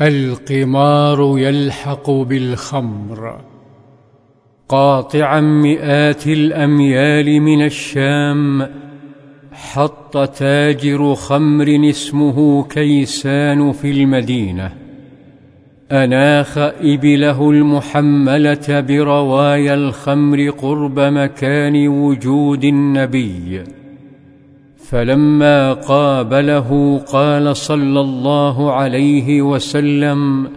القمار يلحق بالخمر. قاطعا مئات الأميال من الشام حط تاجر خمر اسمه كيسان في المدينة. أناخ إبله المحملة بروايا الخمر قرب مكان وجود النبي. فلما قابله قال صلى الله عليه وسلم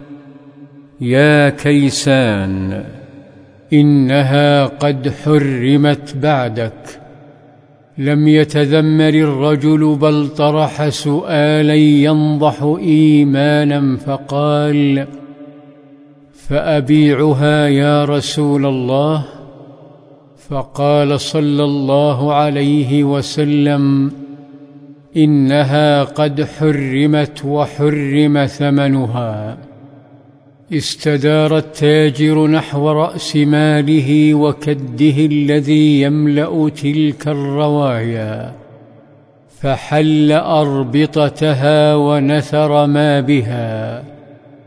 يا كيسان إنها قد حرمت بعدك. لم يتذمر الرجل بل طرح سؤالا ينضح إيمانا فقال فأبيعها يا رسول الله؟ فقال صلى الله عليه وسلم إنها قد حرمت وحرم ثمنها. استدار التاجر نحو رأس ماله وكده الذي يملأ تلك الروايا فحل أربطتها ونثر ما بها.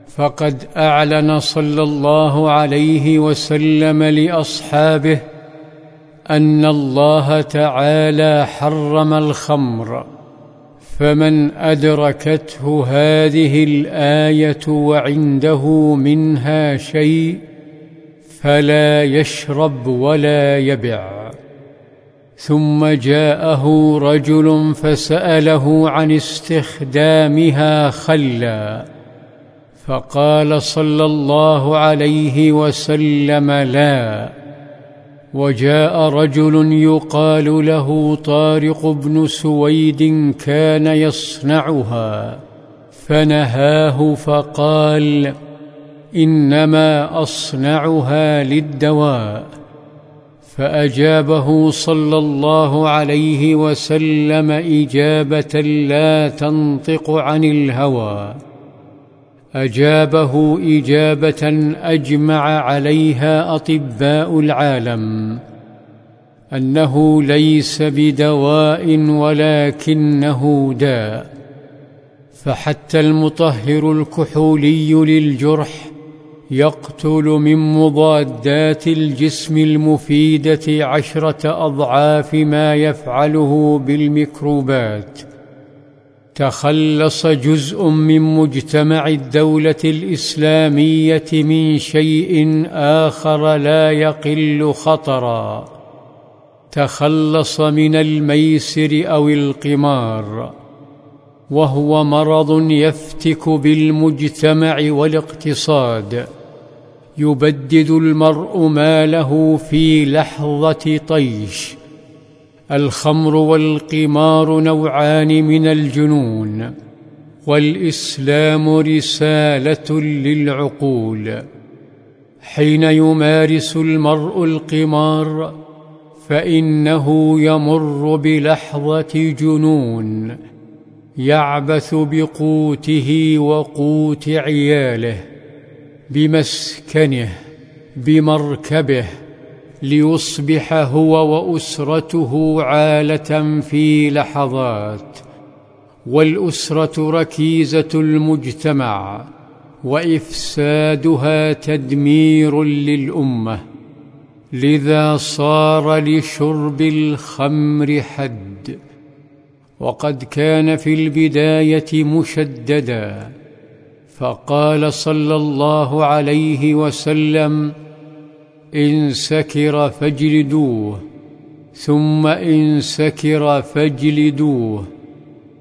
فقد أعلن صلى الله عليه وسلم لأصحابه أن الله تعالى حرم الخمر فمن أدركته هذه الآية وعنده منها شيء فلا يشرب ولا يبع. ثم جاءه رجل فسأله عن استخدامها خلا فقال صلى الله عليه وسلم لا. وجاء رجل يقال له طارق بن سويد كان يصنعها فنهاه فقال إنما أصنعها للدواء. فأجابه صلى الله عليه وسلم إجابة لا تنطق عن الهوى. أجابه إجابة أجمع عليها أطباء العالم أنه ليس بدواء ولكنه داء فحتى المطهر الكحولي للجرح يقتل من مضادات الجسم المفيدة عشرة أضعاف ما يفعله بالميكروبات. تخلص جزء من مجتمع الدولة الإسلامية من شيء آخر لا يقل خطرا. تخلص من الميسر أو القمار. وهو مرض يفتك بالمجتمع والاقتصاد. يبدد المرء ماله في لحظة طيش. الخمر والقمار نوعان من الجنون والإسلام رسالة للعقول. حين يمارس المرء القمار فإنه يمر بلحظة جنون يعبث بقوته وقوت عياله بمسكنه بمركبه. ليصبح هو وأسرته عالة في لحظات والأسرة ركيزة المجتمع وإفسادها تدمير للأمة. لذا صار لشرب الخمر حد وقد كان في البداية مشددا. فقال صلى الله عليه وسلم إن سكر فاجلدوه ثم إن سكر فاجلدوه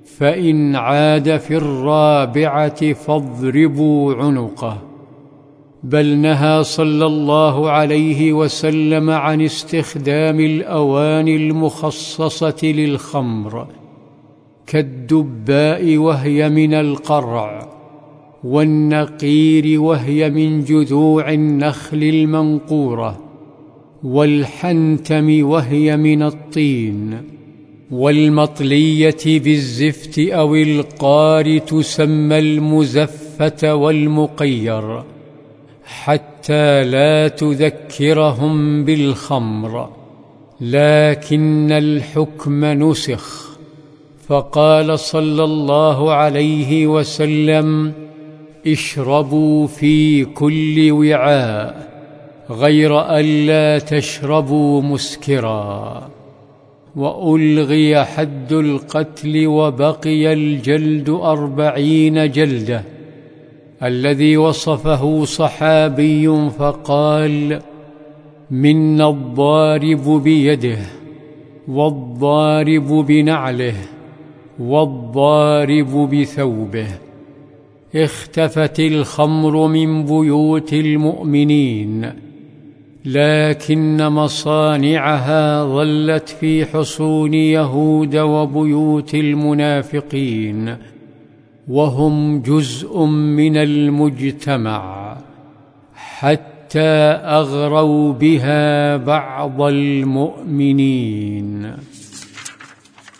فإن عاد في الرابعة فاضربوا عنقه. بل نهى صلى الله عليه وسلم عن استخدام الأواني المخصصة للخمر كالدباء وهي من القرع. والنقير وهي من جذوع النخل المنقورة والحنتم وهي من الطين والمطلية بالزفت أو القار تسمى المزفة والمقير حتى لا تذكرهم بالخمر لكن الحكم نسخ. فقال صلى الله عليه وسلم اشربوا في كل وعاء غير الا تشربوا مسكرا وألغي حد القتل وبقي الجلد أربعين جلدة الذي وصفه صحابي فقال منا الضارب بيده والضارب بنعله والضارب بثوبه اختفت الخمر من بيوت المؤمنين لكن مصانعها ظلت في حصون يهود وبيوت المنافقين وهم جزء من المجتمع حتى أغروا بها بعض المؤمنين.